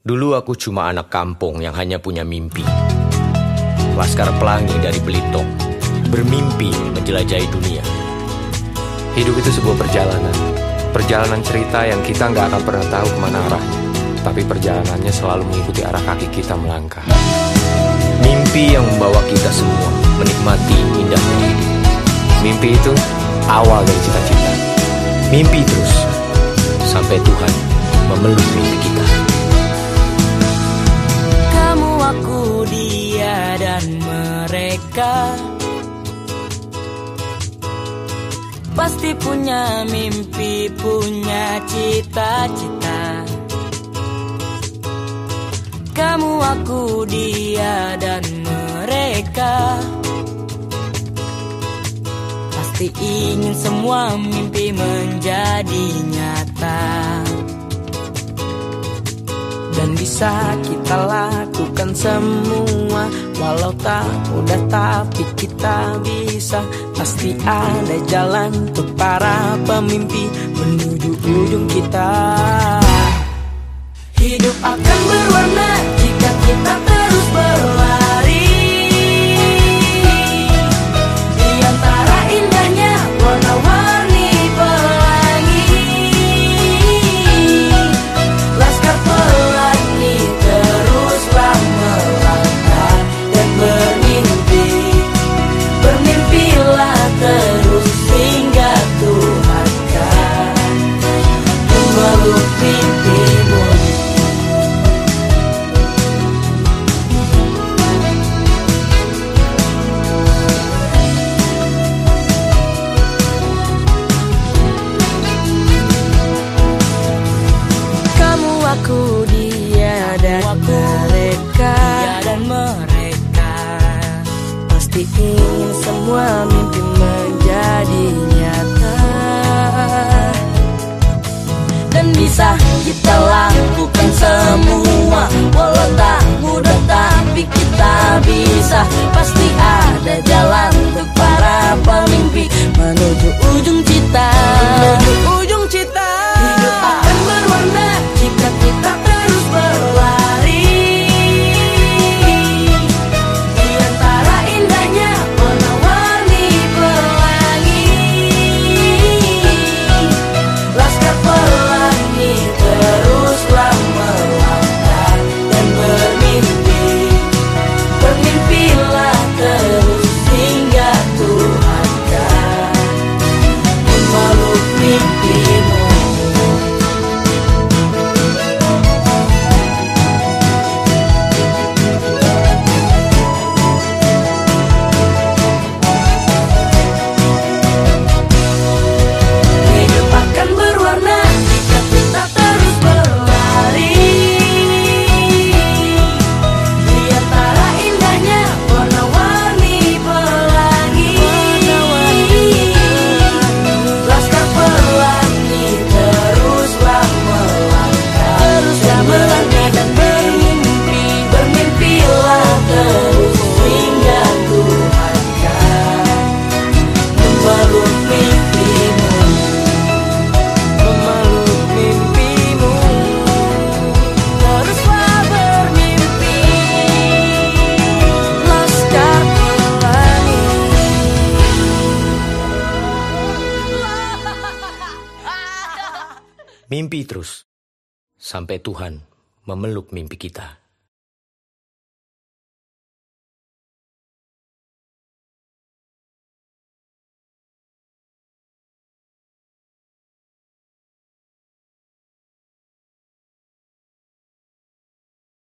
Dulu aku cuma anak kampung yang hanya punya mimpi. Laskar pelangi dari Belitung, bermimpi menjelajahi dunia. Hidup itu sebuah perjalanan. Perjalanan cerita yang kita nggak akan pernah tahu ke mana arahnya. Tapi perjalanannya selalu mengikuti arah kaki kita melangkah. Mimpi yang membawa kita semua menikmati indahnya hidup. Mimpi itu awal dari cita-cita. Mimpi terus, sampai Tuhan memeluk mimpi kita. Aku, dia, dan mereka Pasti punya mimpi, punya cita-cita. Kamu, aku, dia, dan mereka Pasti ingin semua mimpi menjadi nyata dan bisa kita lakukan semua. Walau tak mudah tapi kita bisa. Pasti ada jalan untuk para pemimpi Menuju ujung kita. Hidup akan berwarna Ingin semua mimpi menjadi nyata. Dan bisa kita lakukan semua Walau tak mudah tapi kita bisa. Pasti Mimpi terus, sampai Tuhan memeluk mimpi kita.